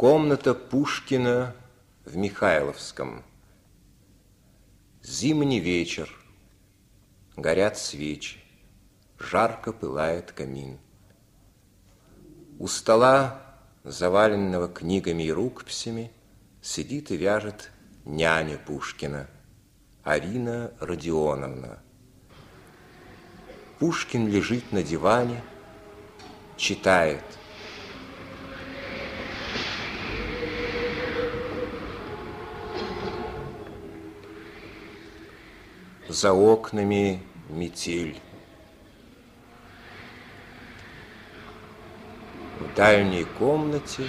Комната Пушкина в Михайловском. Зимний вечер. Горят свечи. Жарко пылает камин. У стола, заваленного книгами и рукописями, сидит и вяжет няня Пушкина, Арина Родионовна. Пушкин лежит на диване, читает – За окнами метель. В дальней комнате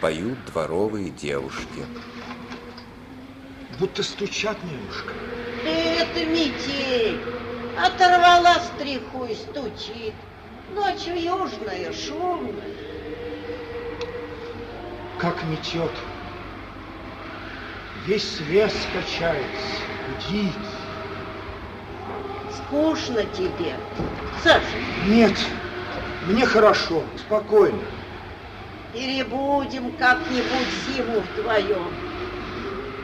поют дворовые девушки. Будто стучат немножко. Это метель. Оторвала стриху и стучит. Ночью южная, шумная. Как метет. Весь лес качается, гудит. Скучно тебе, Саша? Нет, мне хорошо, спокойно. Перебудем как-нибудь зиму вдвоем.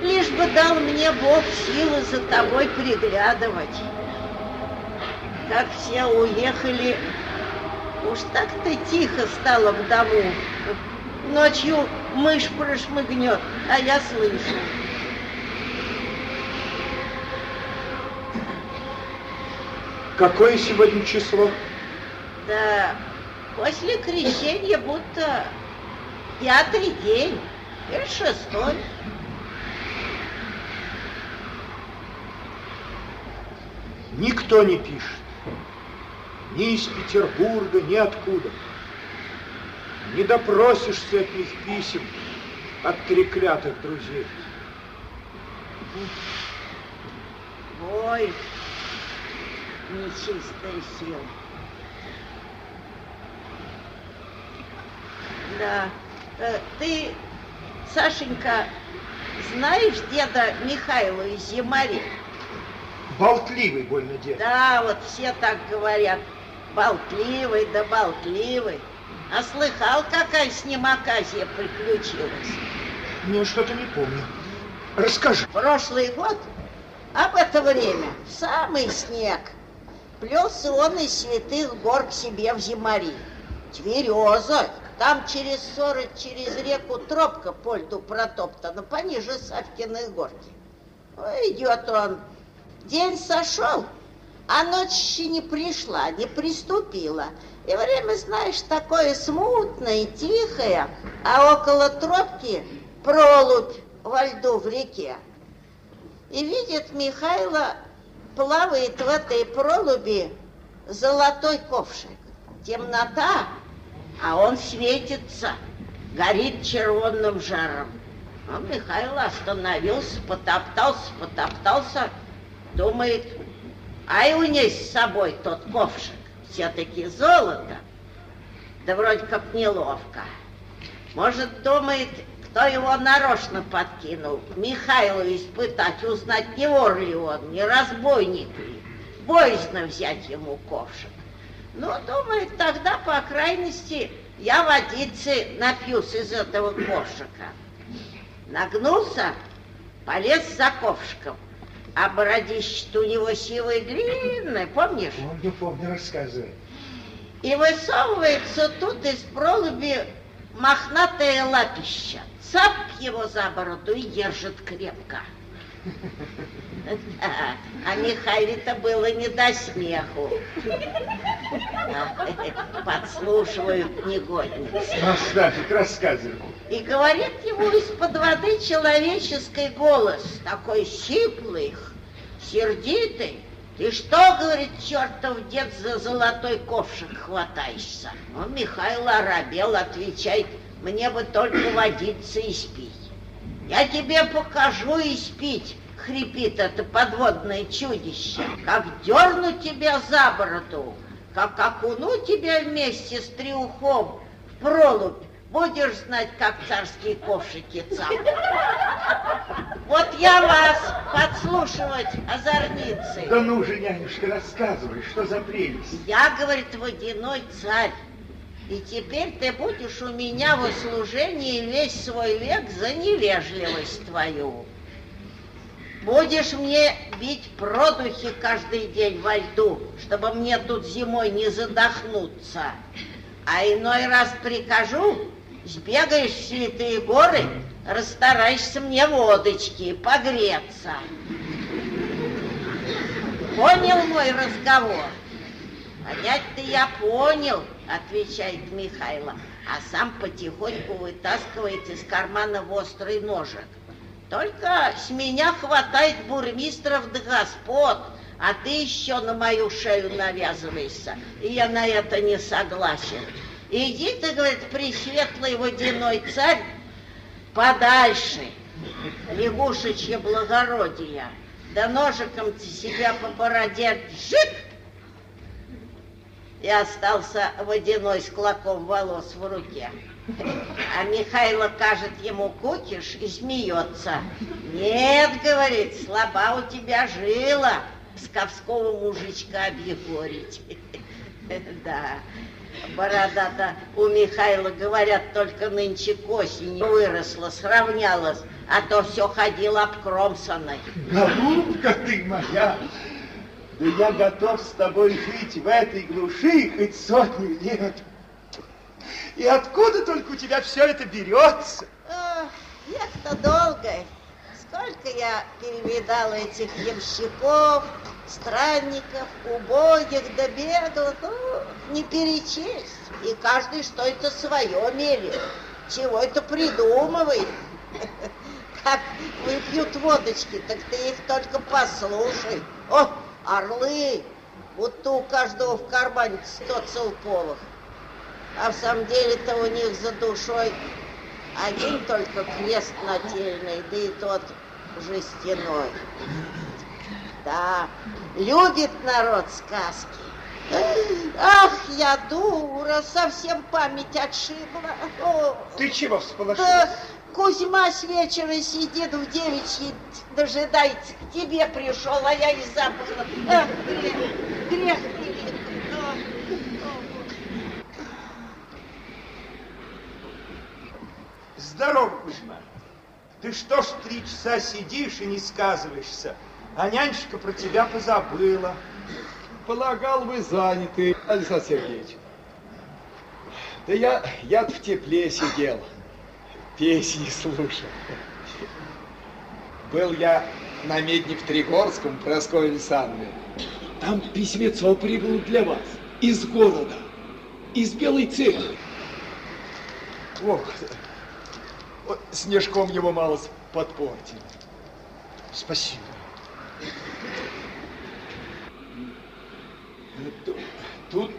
Лишь бы дал мне Бог силы за тобой приглядывать. Как все уехали, уж так-то тихо стало в дому. Ночью мышь прошмыгнет, а я слышу. Какое сегодня число? Да, после крещения будто пятый день или шестой. Никто не пишет. Ни из Петербурга, ни откуда. Не допросишься от них писем, от треклятых друзей. Ой, нечистая сила. Да. Э, ты, Сашенька, знаешь деда Михаила из Зимари? Болтливый больно дед. Да, вот все так говорят. Болтливый да болтливый. А слыхал, какая с ним оказия приключилась? Не, что-то не помню. Расскажи. Прошлый год, об это время, самый снег, Плелся он из святых гор к себе в Зимари. Тверезо. Там через сорок, через реку тропка по льду протоптана, пониже Савкиной горки. Идет он. День сошел, а ночь еще не пришла, не приступила. И время, знаешь, такое смутное, тихое, а около тропки пролубь во льду в реке. И видит Михайло плавает в этой пролуби золотой ковшик. Темнота, а он светится, горит червонным жаром. А Михаил остановился, потоптался, потоптался, думает, ай унес с собой тот ковшик, все-таки золото. Да вроде как неловко. Может, думает, кто его нарочно подкинул, Михайлу испытать, узнать, не вор ли он, не разбойник ли, боязно взять ему ковшик. Ну, думает, тогда, по крайности, я водицы напьюсь из этого ковшика. Нагнулся, полез за ковшиком, а бородище у него сивое длинное, помнишь? Помню, помню, рассказывай. И высовывается тут из пролуби мохнатое лапище цап его за бороду и держит крепко. А Михайле-то было не до смеху. Подслушивают негодницы. Наставник, рассказывай. И говорит ему из-под воды человеческий голос, такой щиплый, сердитый. Ты что, говорит, чертов дед, за золотой ковшик хватаешься? Ну, Михаил оробел, отвечает, мне бы только водиться и спить. Я тебе покажу и спить, хрипит это подводное чудище. Как дерну тебя за бороду, как окуну тебя вместе с триухом в пролубь, будешь знать, как царские ковшики цапают. Вот я вас подслушивать, озорницы. Да ну же, нянюшка, рассказывай, что за прелесть. Я, говорит, водяной царь. И теперь ты будешь у меня в услужении весь свой век за невежливость твою. Будешь мне бить продухи каждый день во льду, чтобы мне тут зимой не задохнуться. А иной раз прикажу, сбегаешь в святые горы, расстарайся мне водочки, погреться. Понял мой разговор? Понять-то я понял, отвечает Михайло, а сам потихоньку вытаскивает из кармана острый ножик. Только с меня хватает бурмистров да господ, а ты еще на мою шею навязываешься, и я на это не согласен. Иди ты, говорит, пресветлый водяной царь, подальше, лягушечье благородие, да ножиком ты себя по бороде джик, и остался водяной с клоком волос в руке. А Михайло кажет ему кукиш и смеется. Нет, говорит, слаба у тебя жила псковского мужичка объегорить. Да, борода-то у Михайла, говорят, только нынче к осени выросла, сравнялась, а то все ходил обкромсанной. Голубка ты моя, да я готов с тобой жить в этой глуши хоть сотню лет. И откуда только у тебя все это берется? Век-то долгое. Сколько я перевидал этих ямщиков, странников, убогих да беглых, ну, не перечесть. И каждый что это свое мелет, чего это придумывает. Как выпьют водочки, так ты их только послушай. О, орлы, будто у каждого в кармане сто целковых а в самом деле-то у них за душой один только крест нательный, да и тот жестяной. Да, любит народ сказки. Ах, я дура, совсем память отшибла. О, Ты чего всполошилась? да Кузьма с вечера сидит в девичьей, дожидается, к тебе пришел, а я и забыла. Ах, грех, грех. Здорово, Кузьма. Ты что ж три часа сидишь и не сказываешься? А нянечка про тебя позабыла. Полагал, вы заняты, Александр Сергеевич. Да я, я в тепле сидел, песни слушал. Был я на медне в Тригорском, Прасковья Александровна. Там письмецо прибыло для вас из города, из Белой Церкви. Ох, снежком его мало подпортил. Спасибо. Тут, тут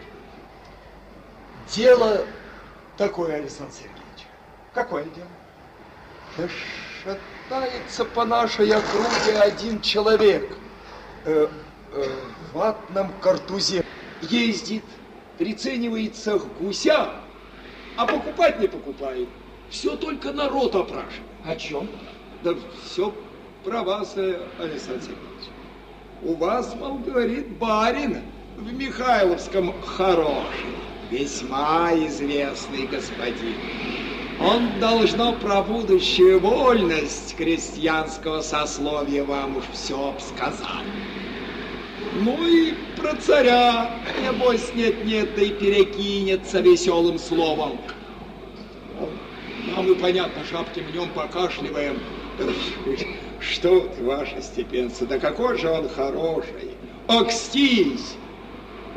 дело такое, Александр Сергеевич. Какое дело? Да шатается по нашей округе один человек э, э, в ватном картузе. Ездит, приценивается к гусям, а покупать не покупает. Все только народ опрашивает. О чем? Да все про вас, э, Александр Сергеевич. У вас, мол, говорит, барин в Михайловском хороший, весьма известный господин. Он, должно, про будущую вольность крестьянского сословия вам уж все сказал. Ну и про царя, небось, нет-нет, да и перекинется веселым словом. Нам и понятно, шапки в нем покашливаем. Что ты, ваше степенство, да какой же он хороший. Окстись!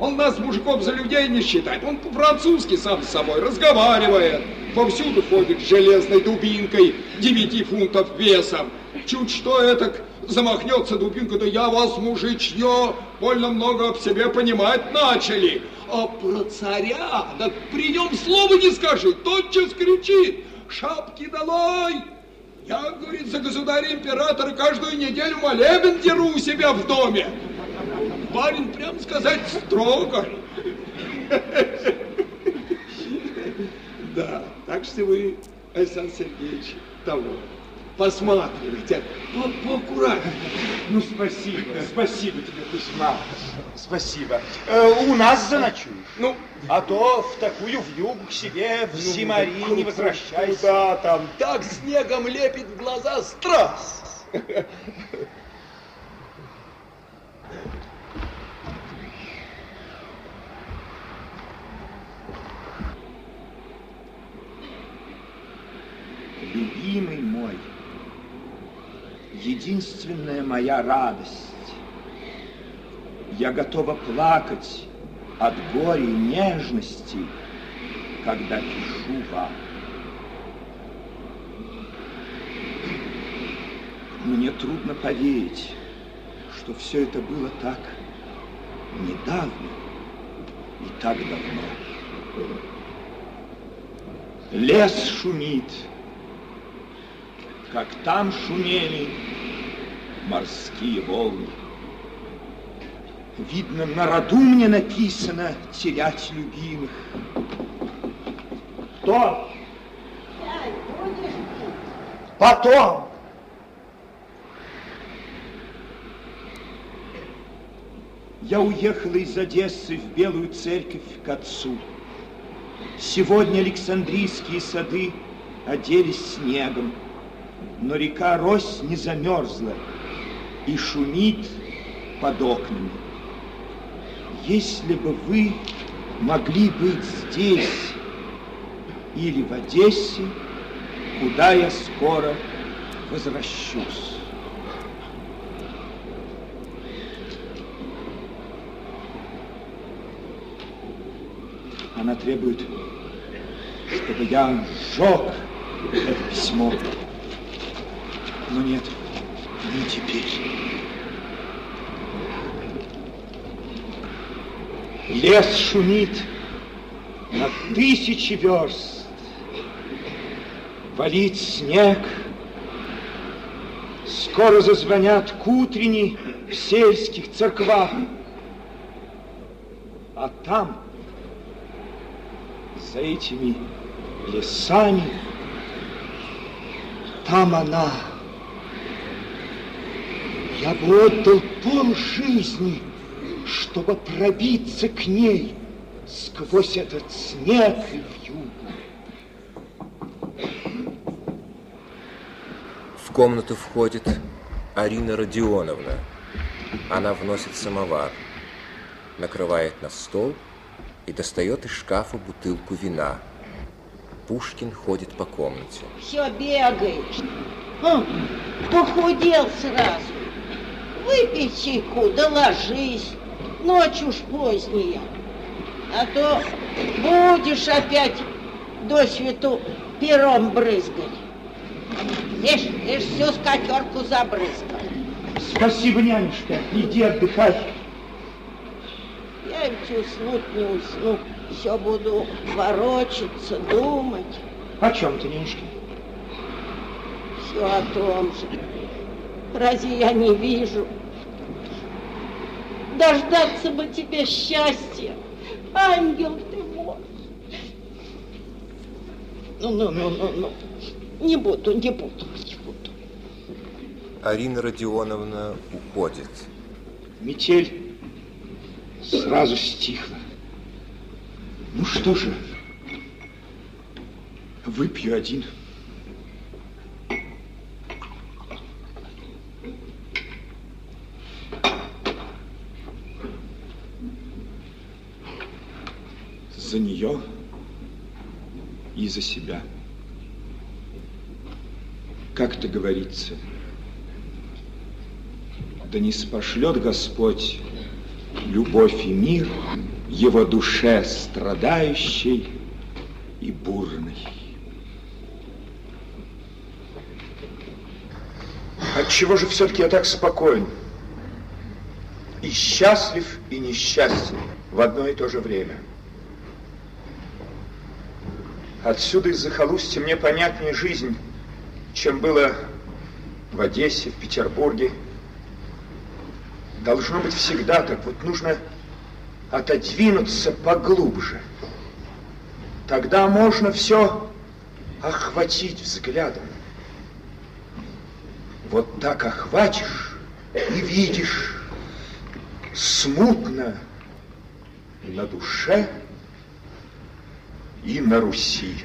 Он нас, мужиков, за людей не считает. Он по-французски сам с собой разговаривает. Повсюду ходит с железной дубинкой, 9 фунтов весом. Чуть что это замахнется дубинка, да я вас, мужичье, больно много об себе понимать начали. А про царя, да при нем слова не скажи, тотчас кричит, шапки долой! Я, говорит, за государя-императора каждую неделю молебен деру у себя в доме. Барин, прям сказать, строго. Да, так что вы, Александр Сергеевич, того. посматривайте. По поаккуратнее. Ну, спасибо, спасибо тебе, Кузьма. Спасибо. Э, у нас заночуешь. Ну, А то в такую вьюгу к себе в Симари не возвращайся. Да, там так снегом лепит в глаза страсть. Любимый мой, единственная моя радость. Я готова плакать от горя и нежности, когда пишу вам. Мне трудно поверить, что все это было так недавно и так давно. Лес шумит, как там шумели морские волны. Видно, на роду мне написано терять любимых. Кто? Потом. Я уехала из Одессы в Белую Церковь к отцу. Сегодня Александрийские сады оделись снегом, но река Рось не замерзла и шумит под окнами. Если бы вы могли быть здесь или в Одессе, куда я скоро возвращусь. Она требует, чтобы я сжег это письмо. Но нет, не теперь. Лес шумит на тысячи верст. Валит снег. Скоро зазвонят к утренней в сельских церквах. А там, за этими лесами, там она. Отдал пол жизни, чтобы пробиться к ней сквозь этот снег и вьюгу. В комнату входит Арина Родионовна. Она вносит самовар, накрывает на стол и достает из шкафа бутылку вина. Пушкин ходит по комнате. Все бегаешь. Похудел сразу. Выпей чайку, да ложись. Ночь уж поздняя. А то будешь опять до свету пером брызгать. Лишь, лишь всю скатерку забрызгал. Спасибо, нянюшка. Иди отдыхай. Я ведь уснуть не усну. Все буду ворочаться, думать. О чем ты, нянюшка? Все о том же. Разве я не вижу? Дождаться бы тебе счастья. Ангел ты мой. Ну, ну, ну, ну, ну. Не буду, не буду, не буду. Арина Родионовна уходит. Метель сразу стихла. Ну что же, выпью один. За нее и за себя. Как это говорится, да не спошлет Господь любовь и мир его душе страдающей и бурной. Отчего же все-таки я так спокоен? И счастлив, и несчастен в одно и то же время. Отсюда из захолустья мне понятнее жизнь, чем было в Одессе, в Петербурге. Должно быть всегда так. Вот нужно отодвинуться поглубже. Тогда можно все охватить взглядом. Вот так охватишь и видишь смутно на душе и на Руси.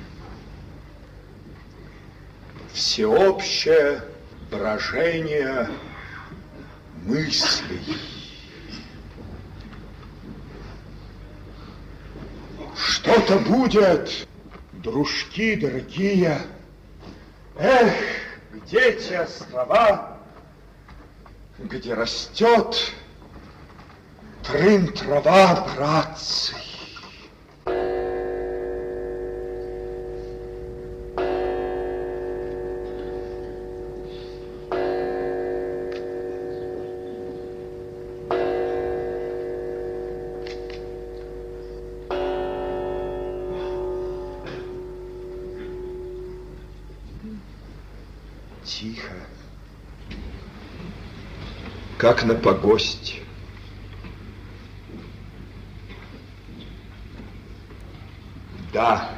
Всеобщее брожение мыслей. Что-то будет, дружки дорогие. Эх, где те острова, где растет трын трава, братцы? Тихо, как на погосте. Да,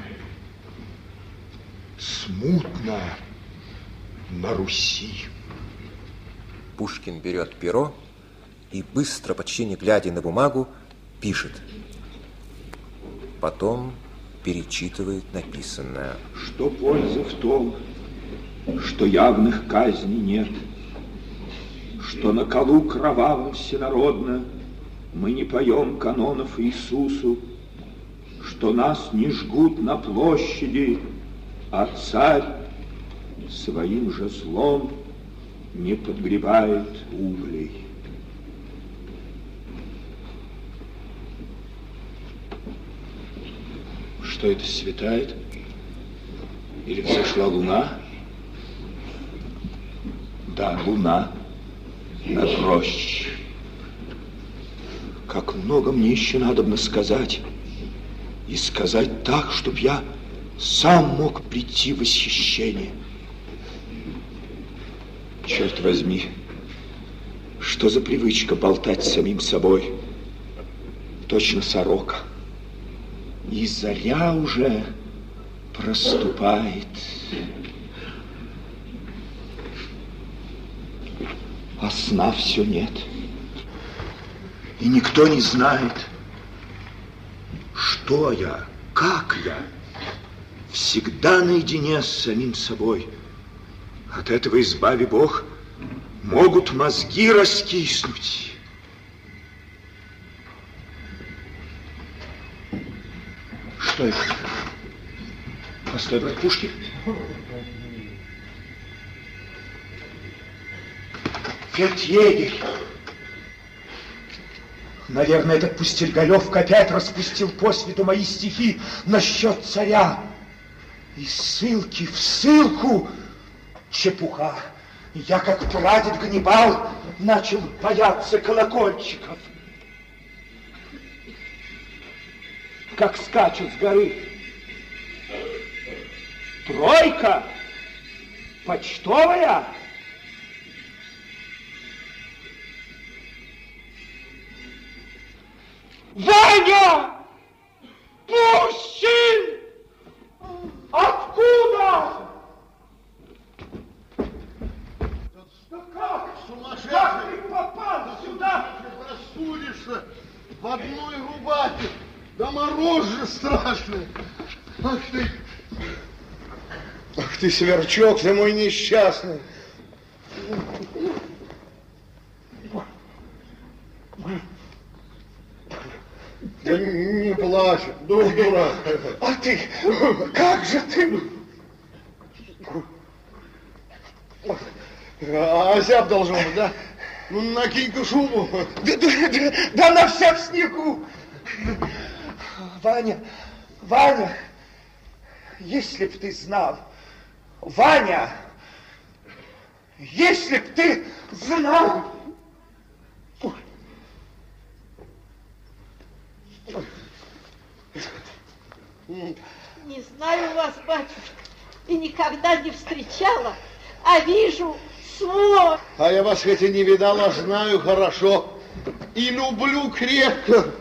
смутно на Руси. Пушкин берет перо и быстро, почти не глядя на бумагу, пишет. Потом перечитывает написанное. Что польза в том, что явных казней нет, что на колу кровавом всенародно мы не поем канонов Иисусу, что нас не жгут на площади, а царь своим же злом не подгребает углей. Что это светает? Или взошла луна? Да, луна рощей. Как много мне еще надо сказать. И сказать так, чтобы я сам мог прийти в восхищение. Черт возьми, что за привычка болтать самим собой? Точно сорока. И заря уже проступает. А сна все нет. И никто не знает, что я, как я. Всегда наедине с самим собой. От этого избави Бог, могут мозги раскиснуть. Что это? Постой, брат Пушкин. Фельдъегерь. Наверное, этот Пустельгалев опять распустил по свету мои стихи насчет царя. И ссылки в ссылку чепуха. Я, как прадед Ганнибал, начал бояться колокольчиков. Как скачут с горы. Тройка почтовая Ваня! Пущин! Откуда? Да как? Сумасшедший! Как ты попал сюда? Простудишься в одной рубахе. Да мороз же страшный. Ах ты, ах ты, сверчок, ты мой несчастный. Да не плачь, дух дурак. А ты, как же ты? Озяб должен быть, да? Ну, накинь-ка шубу. Да, да, да, да на всех снегу. Ваня, Ваня, если б ты знал, Ваня, если б ты знал. Не знаю вас, батюшка, и никогда не встречала, а вижу свой. А я вас хоть и не видала, знаю хорошо. И люблю крепко.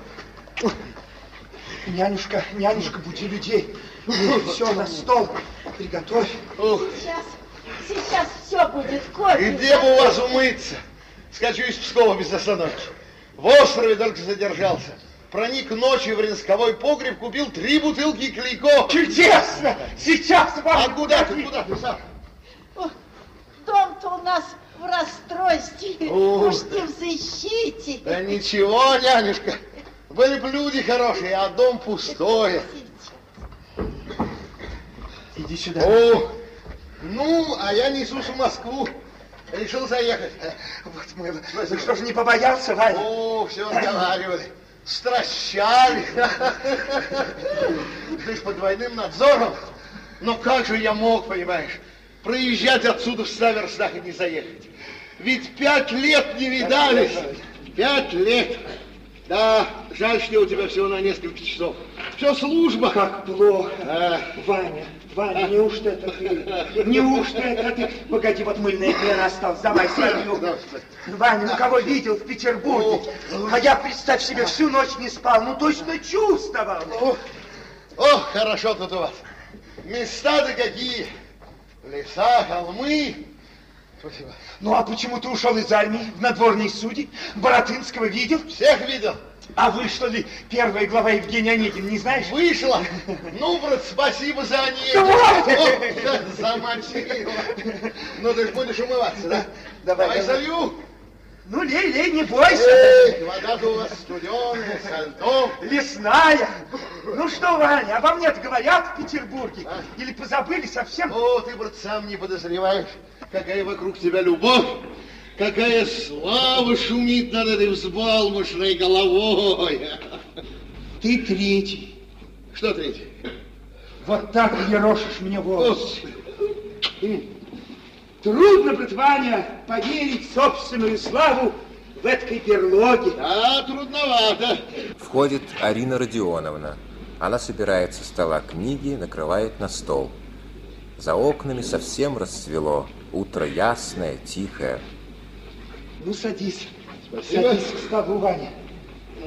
Нянюшка, нянюшка, буди людей. Все на стол приготовь. Сейчас Сейчас все будет кофе. И где бы у вас умыться? Скачу из Пскова без остановки. В острове только задержался. Проник ночью в рисковой погреб, купил три бутылки клейко. Чудесно! Сейчас, А Ваня, куда ты, куда ты, Саша? Дом-то у нас в расстройстве. О. Уж не в защите. Да ничего, нянюшка. Были бы люди хорошие, а дом пустой. Иди сюда. О, ну, а я несусь в Москву. Решил заехать. Вот мы, ну что же не побоялся, Ваня? О, все разговаривали. Стращали. Ты ж под двойным надзором. Но как же я мог, понимаешь, проезжать отсюда в ста верстах и не заехать? Ведь пять лет не видались. Пять лет. Да, жаль, что у тебя всего на несколько часов. Все служба. Как плохо. А. Ваня, Ваня, неужто это ты? Неужто это ты? Погоди, вот мыльная пена осталась, давай солью. Ваня, ну кого видел в Петербурге? А я, представь себе, всю ночь не спал, ну точно чувствовал. Ох, хорошо тут у вас. Места-то какие. Леса, холмы. Спасибо. Ну а почему ты ушел из армии в надворные судьи? Боротынского видел? Всех видел. А вы что ли, первая глава Евгения Онегин, не знаешь? Вышла. Ну, брат, спасибо за. Давай. Замочила. Ну, ты ж будешь умываться, да? Давай, Давай давай. Ну, лей, лей, не бойся. Эй, вода-то у вас студеная, со льдом. Лесная. Ну что, Ваня, обо мне говорят в Петербурге? Или позабыли совсем? О, ты, брат, сам не подозреваешь, какая вокруг тебя любовь, какая слава шумит над этой взбалмошной головой. Ты третий. Что третий? Вот так ерошишь мне волосы. Господи. Трудно, брат Ваня, поверить собственную славу в этой берлоге. Да, трудновато. Входит Арина Родионовна. Она собирает со стола книги, накрывает на стол. За окнами совсем расцвело. Утро ясное, тихое. Ну, садись. Спасибо. Садись к столу, Ваня.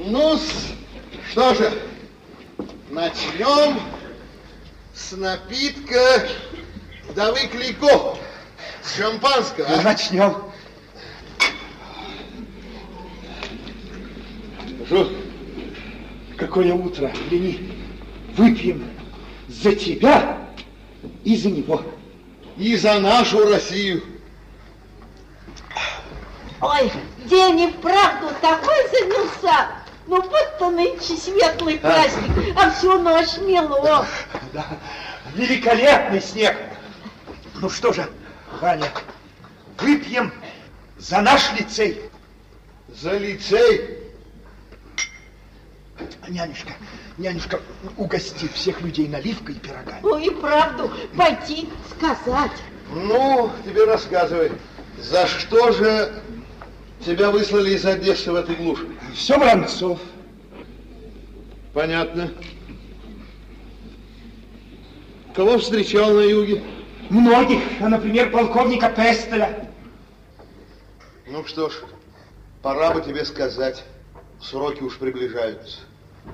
ну что же, начнем с напитка вдовы Клико. С шампанского. Ну, а? начнем. Что? Какое утро, Лени. Выпьем за тебя и за него. И за нашу Россию. Ой, день и вправду такой занялся. Ну, будто нынче светлый праздник, а всю ночь мело. Да, великолепный снег. Ну что же, Ваня, выпьем за наш лицей. За лицей. Нянюшка, нянюшка, угости всех людей наливкой и пирогами. Ну и правду, пойти сказать. Ну, тебе рассказывай. За что же тебя выслали из Одессы в этой глушь? Все Воронцов. Понятно. Кого встречал на юге? Многих, а, например, полковника Пестеля. Ну что ж, пора бы тебе сказать. Сроки уж приближаются.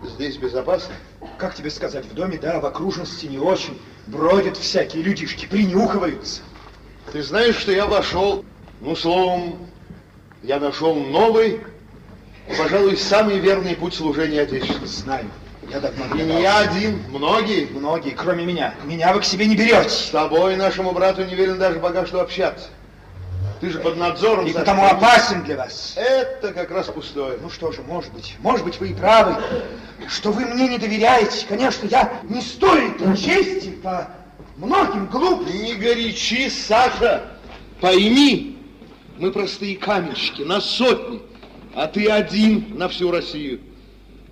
Здесь безопасно? Как тебе сказать, в доме, да, в окружности не очень. Бродят всякие людишки, принюхиваются. Ты знаешь, что я вошел, ну, словом, я нашел новый, пожалуй, самый верный путь служения Отечеству. Знаю, я давно И не я один, многие. Многие, кроме меня. Меня вы к себе не берете. С тобой, нашему брату, не велено даже пока что общаться. Ты же под надзором. И Саша. потому опасен для вас. Это как раз пустое. Ну что же, может быть, может быть, вы и правы, что вы мне не доверяете. Конечно, я не столь чести по многим глупостям. Не горячи, Саша. Пойми, мы простые каменщики, нас сотни, а ты один на всю Россию.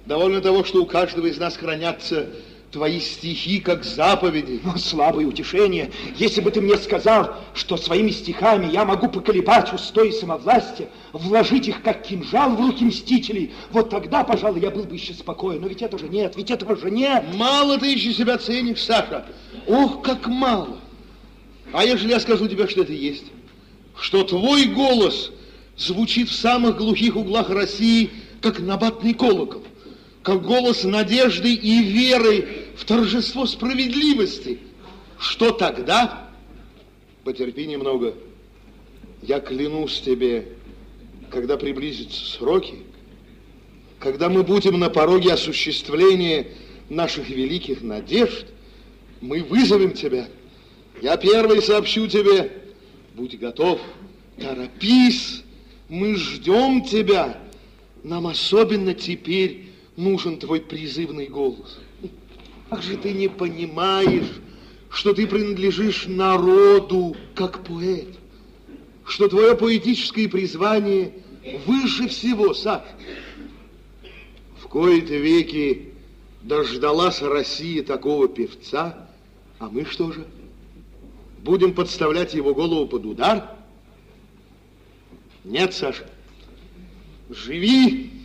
Довольно того, что у каждого из нас хранятся твои стихи, как заповеди. Но слабое утешение, если бы ты мне сказал, что своими стихами я могу поколебать устои самовластия, вложить их как кинжал в руки мстителей, вот тогда, пожалуй, я был бы еще спокоен. Но ведь этого же нет, ведь этого же нет. Мало ты еще себя ценишь, Саша. Ох, как мало. А если я скажу тебе, что это есть? Что твой голос звучит в самых глухих углах России, как набатный колокол, как голос надежды и веры в торжество справедливости. Что тогда? Потерпи немного. Я клянусь тебе, когда приблизятся сроки, когда мы будем на пороге осуществления наших великих надежд, мы вызовем тебя. Я первый сообщу тебе, будь готов, торопись, мы ждем тебя. Нам особенно теперь нужен твой призывный голос. Как же ты не понимаешь, что ты принадлежишь народу, как поэт, что твое поэтическое призвание выше всего, Саша. В кои-то веки дождалась Россия такого певца, а мы что же? Будем подставлять его голову под удар? Нет, Саша. Живи,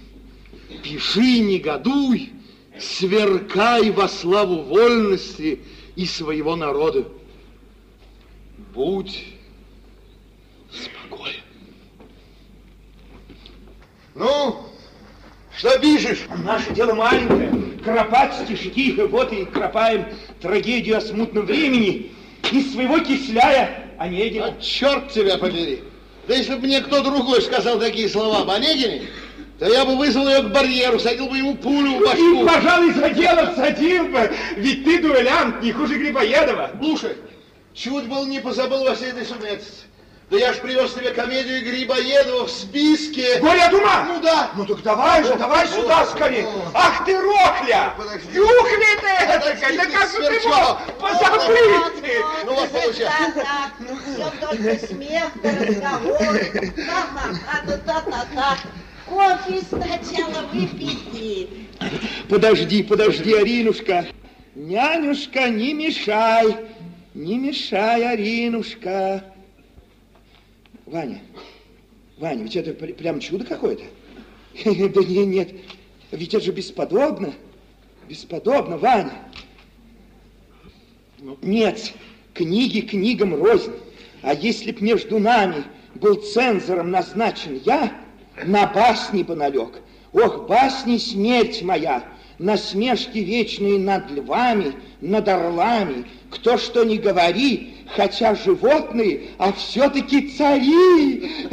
пиши, негодуй, сверкай во славу вольности и своего народа. Будь спокоен. Ну, что пишешь? Наше дело маленькое. Кропать стишки, вот и кропаем трагедию о смутном времени из своего кисляя Онегина. А черт тебя побери. Да если бы мне кто другой сказал такие слова об Онегине, то я бы вызвал ее к барьеру, садил бы ему пулю в башку. И, пожалуй, за дело садил бы, ведь ты дуэлянт, не хуже Грибоедова. Слушай, чуть был не позабыл во всей этой сумятице. Да я ж привез тебе комедию Грибоедова в списке. Горе от ума? Ну да. Ну так давай же, давай О, сюда о, скорее. о. Ах ты, Рохля! Подожди. Юхли ты этакой, да как же ты мог позабыть ты? Ну вот, получай. Так, так, все только смех да разговор. Ха-ха-ха, ну та-та-та. Кофе сначала выпейте. Подожди, подожди, Аринушка. Нянюшка, не мешай, не мешай, Аринушка. Ваня, Ваня, ведь это пр- прям чудо какое-то. Да не, нет, ведь это же бесподобно. Бесподобно, Ваня. Нет, книги книгам рознь. А если б между нами был цензором назначен я, на басни бы налег. Ох, басни смерть моя, насмешки вечные над львами, над орлами. Кто что ни говори, хотя животные, а все-таки цари.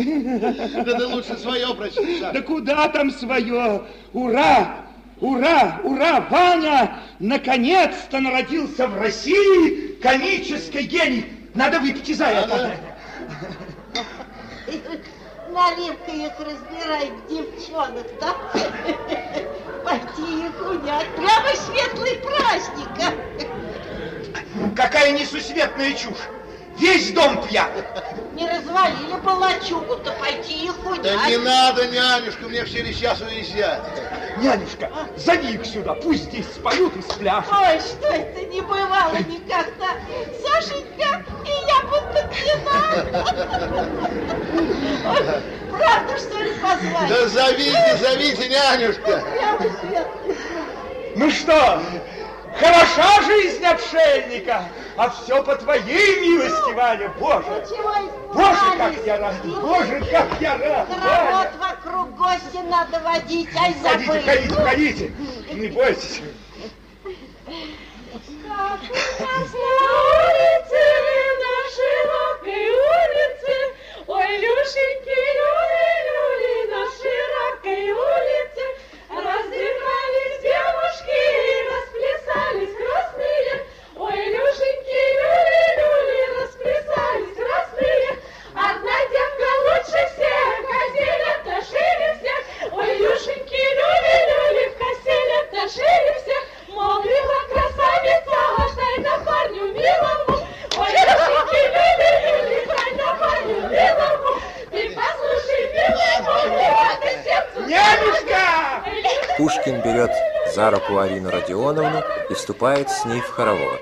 Да ты лучше свое прочти. Да куда там свое? Ура! Ура! Ура! Ваня наконец-то народился в России комический гений. Надо выпить за это. Наливка их разбирает девчонок, да? Пойти их унять. Прямо светлый праздник. а. Какая несусветная чушь. Весь дом пьян. Не развалили бы лачугу-то, пойти их унять. Да не надо, нянюшка, мне все сейчас уезжать. Нянюшка, зови их сюда, пусть здесь споют и спляшут. Ой, что это не бывало никогда. Правда, что ли, позвать? Да зовите, зовите, нянюшка. Ну что, хороша жизнь отшельника, а все по твоей милости, Ваня, Боже. Ну, Боже, как я рад, Боже, как я рад, Ваня. вокруг гостя надо водить, ай Ходите, забыли. ходите, ходите, не бойтесь. Как за руку Арину Родионовну и вступает с ней в хоровод.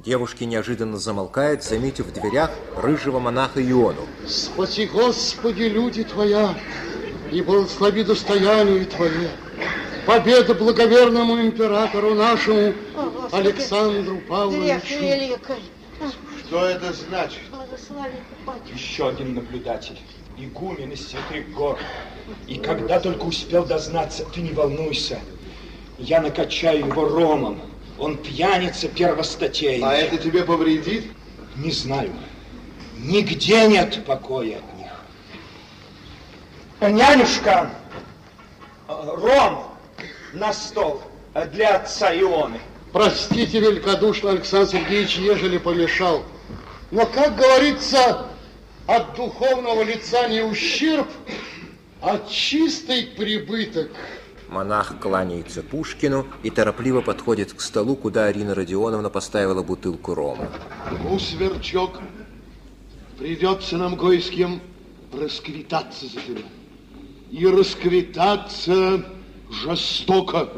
Девушки неожиданно замолкают, заметив в дверях рыжего монаха Иону. Спаси, Господи, люди Твоя, и благослови достояние Твое. Победа благоверному императору нашему О, Господи, Александру Павловичу. Что это значит? Еще один наблюдатель. Игумен из Святых Гор. И когда только успел дознаться, ты не волнуйся. Я накачаю его ромом. Он пьяница первостатейный. А это тебе повредит? Не знаю. Нигде нет покоя от них. Нянюшка, э, ром на стол для отца Ионы. Простите великодушно, Александр Сергеевич, ежели помешал. Но, как говорится, от духовного лица не ущерб, а чистый прибыток. Монах кланяется Пушкину и торопливо подходит к столу, куда Арина Родионовна поставила бутылку рома. Ну, сверчок, придется нам кое с кем расквитаться за тебя. И расквитаться жестоко.